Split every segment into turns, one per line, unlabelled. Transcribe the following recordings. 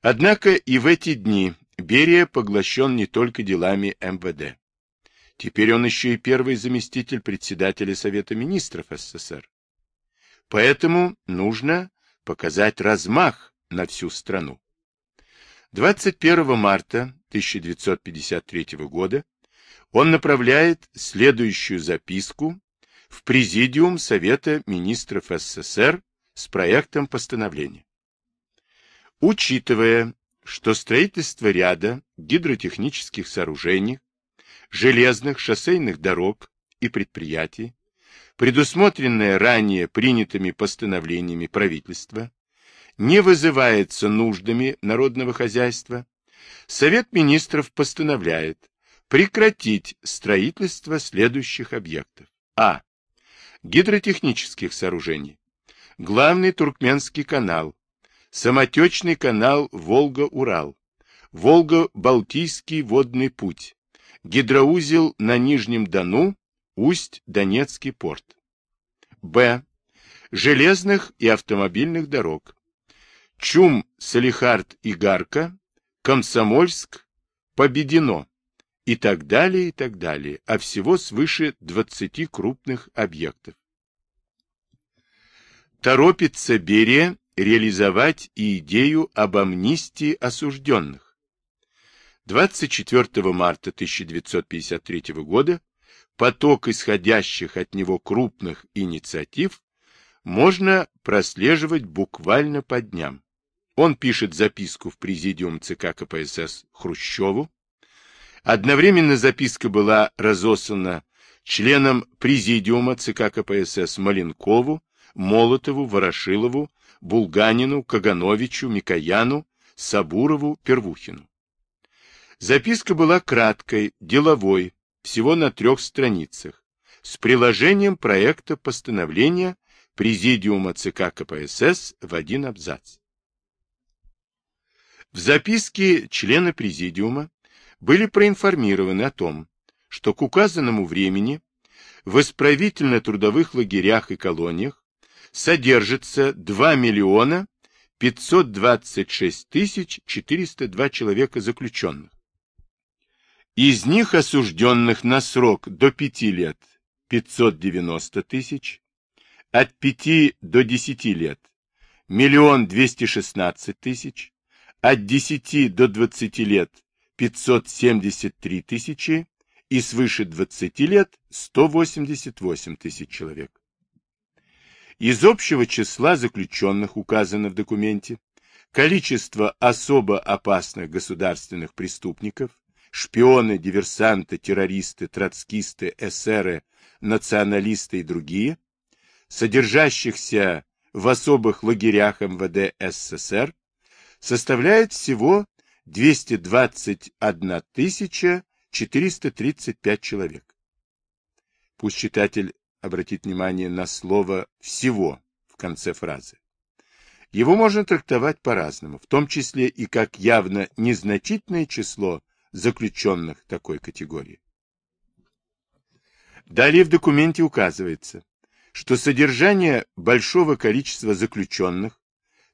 Однако и в эти дни Берия поглощен не только делами МВД. Теперь он еще и первый заместитель председателя Совета министров СССР. Поэтому нужно показать размах на всю страну. 21 марта 1953 года он направляет следующую записку в Президиум Совета министров СССР с проектом постановления. Учитывая, что строительство ряда гидротехнических сооружений, железных шоссейных дорог и предприятий, предусмотренное ранее принятыми постановлениями правительства, не вызывается нуждами народного хозяйства, Совет министров постановляет прекратить строительство следующих объектов. А. Гидротехнических сооружений. Главный Туркменский канал, самотечный канал Волга-Урал, Волго-Балтийский водный путь, гидроузел на Нижнем Дону, Усть-Донецкий порт. Б. Железных и автомобильных дорог. Чум, Салихард и Гарка, Комсомольск, Победено и так далее, и так далее, а всего свыше 20 крупных объектов. Торопится Берия реализовать и идею об амнистии осужденных. 24 марта 1953 года поток исходящих от него крупных инициатив можно прослеживать буквально по дням. Он пишет записку в президиум ЦК КПСС Хрущеву. Одновременно записка была разослана членам президиума ЦК КПСС Маленкову, Молотову, Ворошилову, Булганину, Кагановичу, Микояну, Сабурову, Первухину. Записка была краткой, деловой, всего на трех страницах, с приложением проекта постановления Президиума ЦК КПСС в один абзац. В записке члены Президиума были проинформированы о том, что к указанному времени в исправительно-трудовых лагерях и колониях содержится 2 миллиона 526 тысяч 402 человека заключенных. Из них осужденных на срок до 5 лет 590 тысяч, от 5 до 10 лет миллион 216 тысяч, от 10 до 20 лет 573 тысячи и свыше 20 лет 188 тысяч человек. Из общего числа заключенных указано в документе количество особо опасных государственных преступников, шпионы, диверсанты, террористы, троцкисты, эсеры, националисты и другие, содержащихся в особых лагерях МВД СССР, составляет всего 221 435 человек. Пусть читатель обратит внимание на слово «всего» в конце фразы. Его можно трактовать по-разному, в том числе и как явно незначительное число заключенных такой категории. Далее в документе указывается, что содержание большого количества заключенных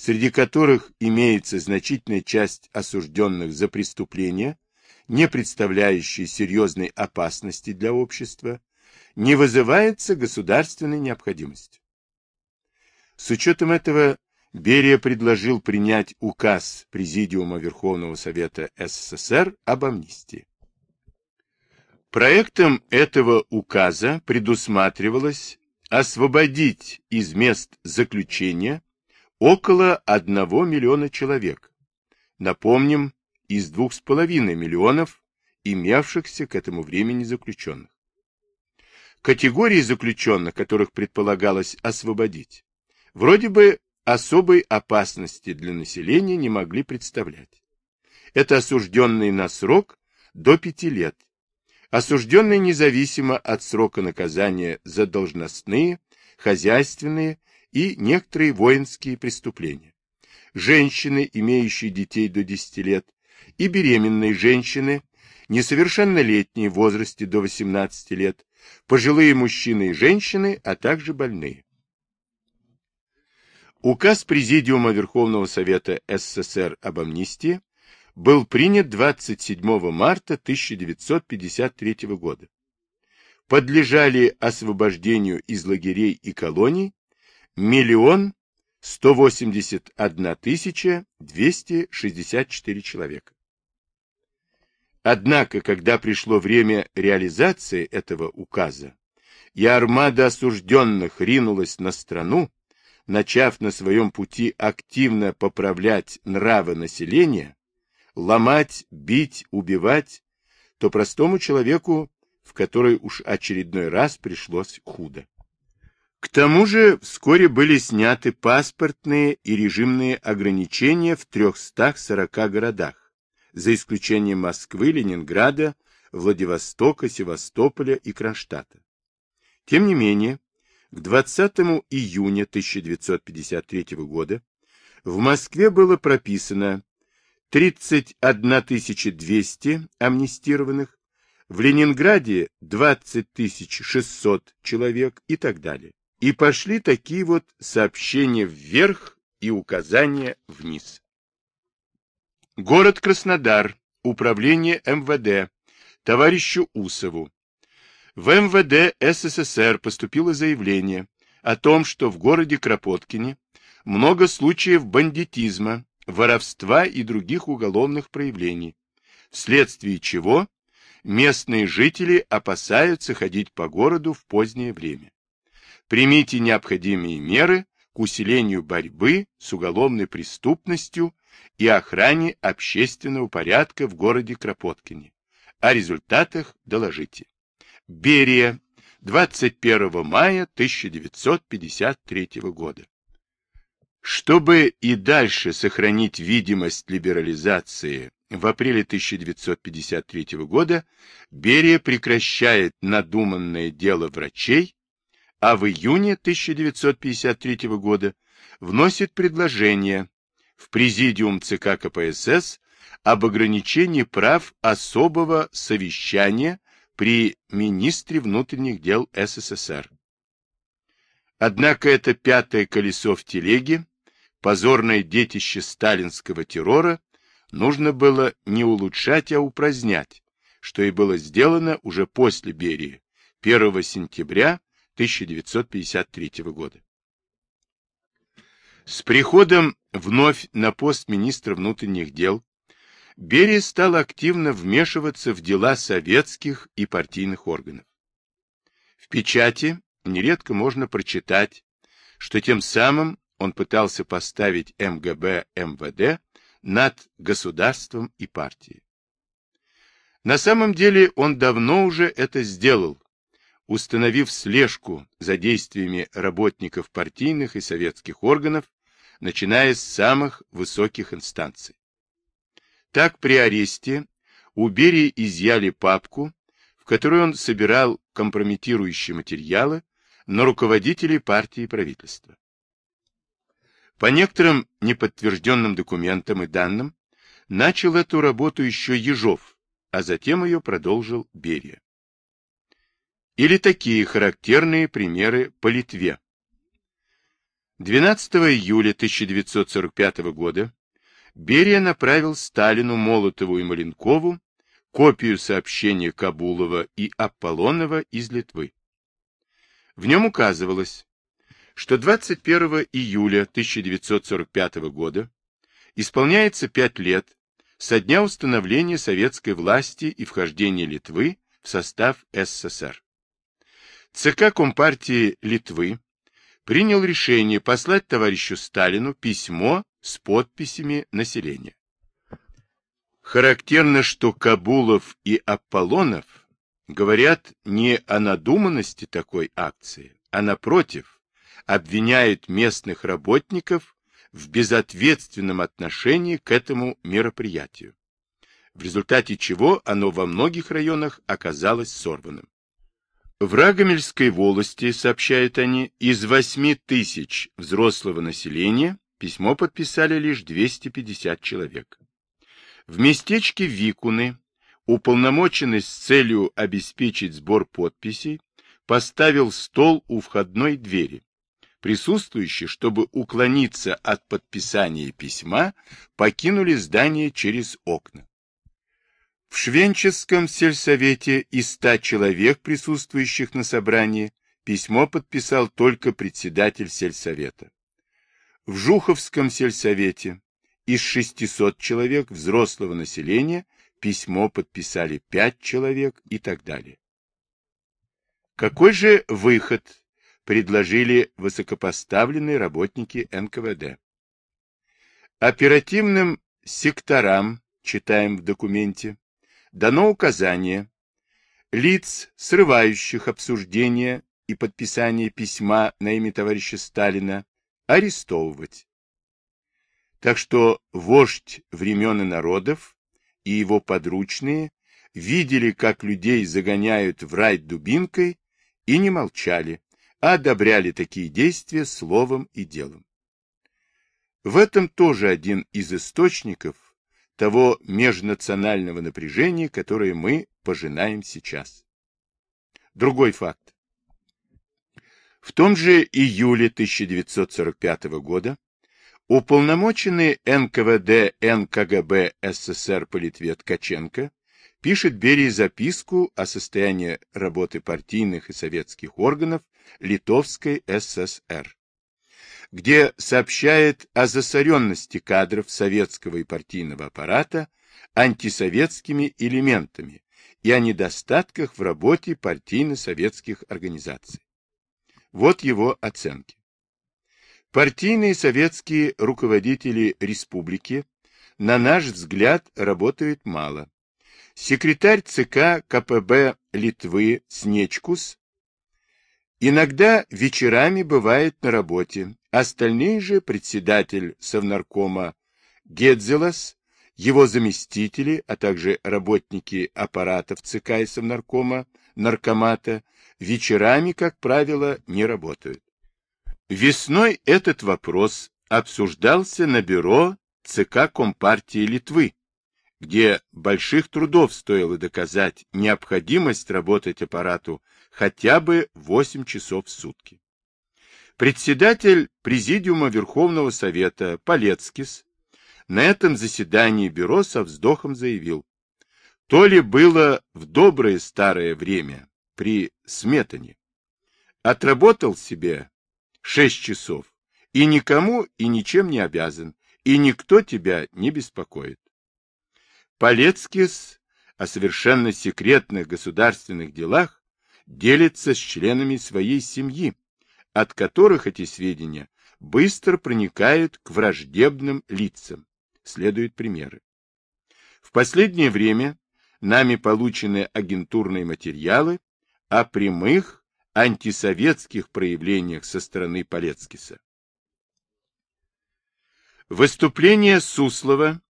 среди которых имеется значительная часть осужденных за преступления, не представляющие серьезной опасности для общества, не вызывается государственной необходимостью. С учетом этого Берия предложил принять указ Президиума Верховного Совета СССР об амнистии. Проектом этого указа предусматривалось освободить из мест заключения около 1 миллиона человек. Напомним, из 2,5 миллионов имевшихся к этому времени заключенных. Категории заключенных, которых предполагалось освободить, вроде бы особой опасности для населения не могли представлять. Это осужденные на срок до 5 лет, осужденные независимо от срока наказания за должностные, хозяйственные и некоторые воинские преступления. Женщины, имеющие детей до 10 лет, и беременные женщины, несовершеннолетние в возрасте до 18 лет, пожилые мужчины и женщины, а также больные. Указ Президиума Верховного Совета СССР об амнистии был принят 27 марта 1953 года. Подлежали освобождению из лагерей и колоний миллион 181 тысяча 264 человека. Однако, когда пришло время реализации этого указа, и армада осужденных ринулась на страну, начав на своем пути активно поправлять нравы населения, ломать, бить, убивать, то простому человеку, в который уж очередной раз пришлось худо. К тому же вскоре были сняты паспортные и режимные ограничения в 340 городах, за исключением Москвы, Ленинграда, Владивостока, Севастополя и Кронштадта. Тем не менее, к 20 июня 1953 года в Москве было прописано 31 200 амнистированных, в Ленинграде 20 600 человек и так далее. И пошли такие вот сообщения вверх и указания вниз. Город Краснодар, управление МВД, товарищу Усову. В МВД СССР поступило заявление о том, что в городе Кропоткине много случаев бандитизма, воровства и других уголовных проявлений, вследствие чего местные жители опасаются ходить по городу в позднее время. Примите необходимые меры к усилению борьбы с уголовной преступностью и охране общественного порядка в городе Кропоткине. О результатах доложите. Берия, 21 мая 1953 года. Чтобы и дальше сохранить видимость либерализации, в апреле 1953 года Берия прекращает надуманное дело врачей, а в июне 1953 года вносит предложение в Президиум ЦК КПСС об ограничении прав особого совещания при министре внутренних дел СССР. Однако это пятое колесо в телеге позорное детище сталинского террора нужно было не улучшать, а упразднять, что и было сделано уже после Берии, 1 сентября 1953 года. С приходом вновь на пост министра внутренних дел Берия стал активно вмешиваться в дела советских и партийных органов. В печати нередко можно прочитать, что тем самым он пытался поставить МГБ МВД над государством и партией. На самом деле он давно уже это сделал, установив слежку за действиями работников партийных и советских органов, начиная с самых высоких инстанций. Так при аресте у Берии изъяли папку, в которой он собирал компрометирующие материалы на руководителей партии и правительства. По некоторым неподтвержденным документам и данным, начал эту работу еще Ежов, а затем ее продолжил Берия. Или такие характерные примеры по Литве. 12 июля 1945 года Берия направил Сталину, Молотову и Маленкову копию сообщения Кабулова и Аполлонова из Литвы. В нем указывалось, что 21 июля 1945 года исполняется пять лет со дня установления советской власти и вхождения Литвы в состав СССР. ЦК Компартии Литвы принял решение послать товарищу Сталину письмо с подписями населения. Характерно, что Кабулов и Аполлонов говорят не о надуманности такой акции, а напротив, обвиняют местных работников в безответственном отношении к этому мероприятию, в результате чего оно во многих районах оказалось сорванным. В Рагомельской волости, сообщают они, из 8 тысяч взрослого населения письмо подписали лишь 250 человек. В местечке Викуны, уполномоченный с целью обеспечить сбор подписей, поставил стол у входной двери, Присутствующие, чтобы уклониться от подписания письма, покинули здание через окна. В Швенческом сельсовете из ста человек, присутствующих на собрании, письмо подписал только председатель сельсовета. В Жуховском сельсовете из 600 человек взрослого населения письмо подписали 5 человек и так далее. Какой же выход предложили высокопоставленные работники НКВД? Оперативным секторам, читаем в документе, дано указание лиц, срывающих обсуждение и подписание письма на имя товарища Сталина, арестовывать. Так что вождь времен и народов и его подручные видели, как людей загоняют в рай дубинкой, и не молчали, а одобряли такие действия словом и делом. В этом тоже один из источников того межнационального напряжения, которое мы пожинаем сейчас. Другой факт. В том же июле 1945 года уполномоченный НКВД НКГБ СССР по Литве Ткаченко пишет Берии записку о состоянии работы партийных и советских органов Литовской ССР, где сообщает о засоренности кадров советского и партийного аппарата антисоветскими элементами и о недостатках в работе партийно-советских организаций. Вот его оценки. Партийные советские руководители республики, на наш взгляд, работают мало. Секретарь ЦК КПБ Литвы Снечкус иногда вечерами бывает на работе, остальные же председатель Совнаркома Гедзелас, его заместители, а также работники аппаратов ЦК и Совнаркома, Наркомата, вечерами, как правило, не работают. Весной этот вопрос обсуждался на бюро ЦК Компартии Литвы, где больших трудов стоило доказать необходимость работать аппарату хотя бы 8 часов в сутки. Председатель Президиума Верховного Совета Полецкис на этом заседании бюро со вздохом заявил, то ли было в доброе старое время при Сметане. Отработал себе шесть часов, и никому и ничем не обязан, и никто тебя не беспокоит. Полецкис о совершенно секретных государственных делах делится с членами своей семьи, от которых эти сведения быстро проникают к враждебным лицам. Следуют примеры. В последнее время нами получены агентурные материалы о прямых антисоветских проявлениях со стороны Полецкиса. Выступление Суслова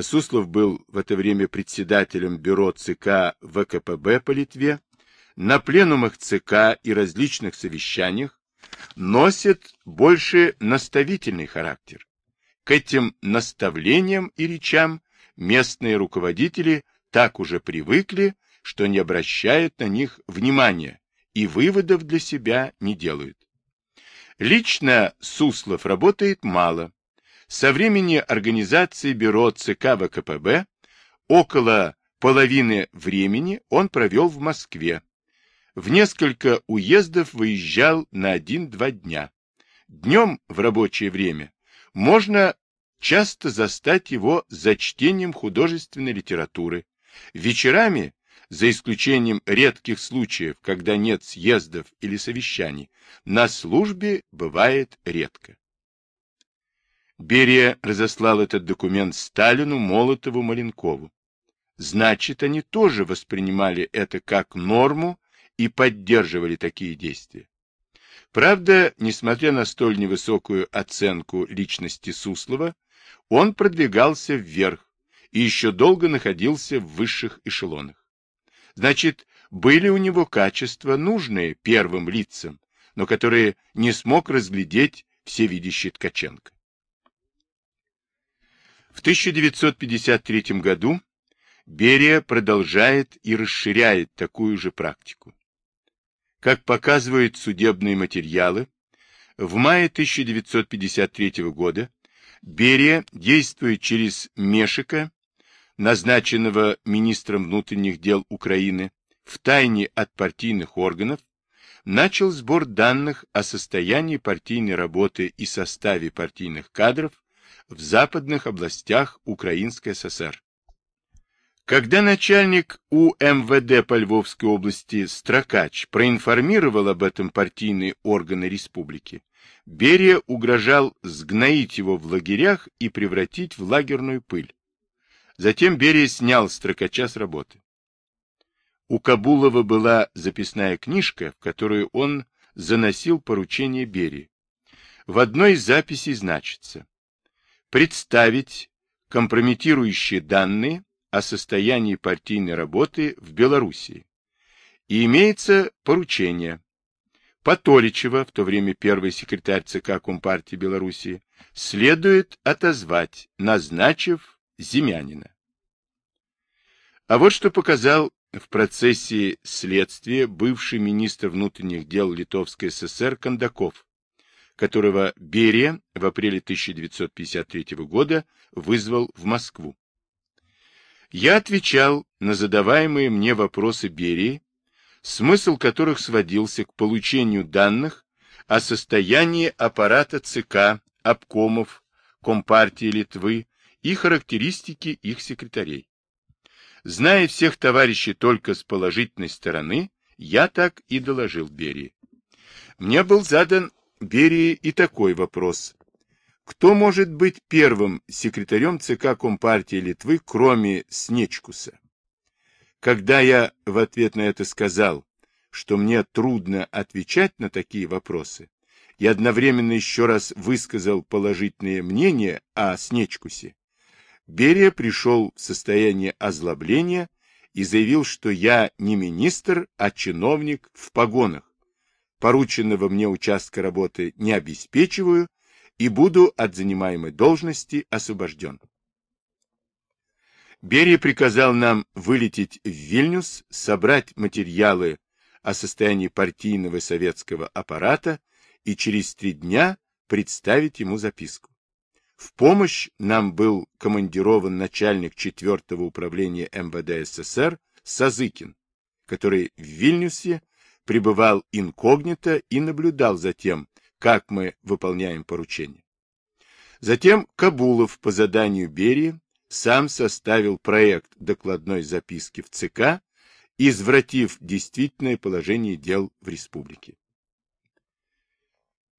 Суслов был в это время председателем бюро ЦК ВКПБ по Литве, на пленумах ЦК и различных совещаниях носит больше наставительный характер. К этим наставлениям и речам местные руководители так уже привыкли, что не обращают на них внимания и выводов для себя не делают. Лично Суслов работает мало. Со времени организации бюро ЦК ВКПБ около половины времени он провел в Москве. В несколько уездов выезжал на один-два дня. Днем в рабочее время можно часто застать его за чтением художественной литературы, вечерами за исключением редких случаев, когда нет съездов или совещаний, на службе бывает редко. Берия разослал этот документ Сталину, Молотову, Маленкову. Значит, они тоже воспринимали это как норму и поддерживали такие действия. Правда, несмотря на столь невысокую оценку личности Суслова, он продвигался вверх и еще долго находился в высших эшелонах. Значит, были у него качества, нужные первым лицам, но которые не смог разглядеть всевидящий Ткаченко. В 1953 году Берия продолжает и расширяет такую же практику. Как показывают судебные материалы, в мае 1953 года Берия, действуя через Мешика, назначенного министром внутренних дел Украины, в тайне от партийных органов, начал сбор данных о состоянии партийной работы и составе партийных кадров в западных областях Украинской ССР. Когда начальник УМВД по Львовской области Строкач проинформировал об этом партийные органы республики, Берия угрожал сгноить его в лагерях и превратить в лагерную пыль. Затем Берия снял Строкача с работы. У Кабулова была записная книжка, в которую он заносил поручение Берии. В одной из записей значится представить компрометирующие данные о состоянии партийной работы в Белоруссии. И имеется поручение Патоличева, в то время первый секретарь ЦК Компартии Белоруссии, следует отозвать, назначив Зимянина. А вот что показал в процессе следствия бывший министр внутренних дел Литовской ССР Кондаков, которого Берия в апреле 1953 года вызвал в Москву. Я отвечал на задаваемые мне вопросы Берии, смысл которых сводился к получению данных о состоянии аппарата ЦК, обкомов, Компартии Литвы и характеристики их секретарей. Зная всех товарищей только с положительной стороны, я так и доложил Берии. Мне был задан Берии и такой вопрос. Кто может быть первым секретарем ЦК Компартии Литвы, кроме Снечкуса? Когда я в ответ на это сказал, что мне трудно отвечать на такие вопросы, и одновременно еще раз высказал положительное мнение о Снечкусе, Берия пришел в состояние озлобления и заявил, что я не министр, а чиновник в погонах. Порученного мне участка работы не обеспечиваю и буду от занимаемой должности освобожден. Берия приказал нам вылететь в Вильнюс, собрать материалы о состоянии партийного советского аппарата и через три дня представить ему записку. В помощь нам был командирован начальник 4 управления МВД СССР Сазыкин, который в Вильнюсе пребывал инкогнито и наблюдал за тем, как мы выполняем поручения. Затем Кабулов по заданию Берии сам составил проект докладной записки в ЦК, извратив действительное положение дел в республике.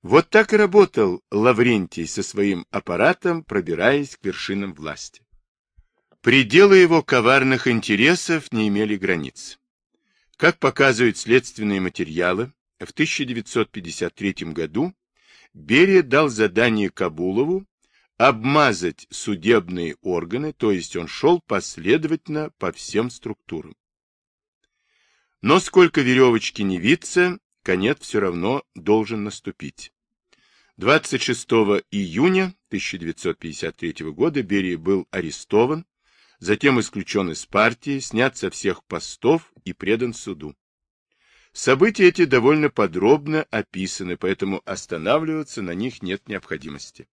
Вот так и работал Лаврентий со своим аппаратом, пробираясь к вершинам власти. Пределы его коварных интересов не имели границ. Как показывают следственные материалы, в 1953 году Берия дал задание Кабулову обмазать судебные органы, то есть он шел последовательно по всем структурам. Но сколько веревочки не виться, конец все равно должен наступить. 26 июня 1953 года Берия был арестован, затем исключен из партии, снят со всех постов и предан суду. События эти довольно подробно описаны, поэтому останавливаться на них нет необходимости.